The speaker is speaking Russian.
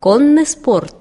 конный спорт.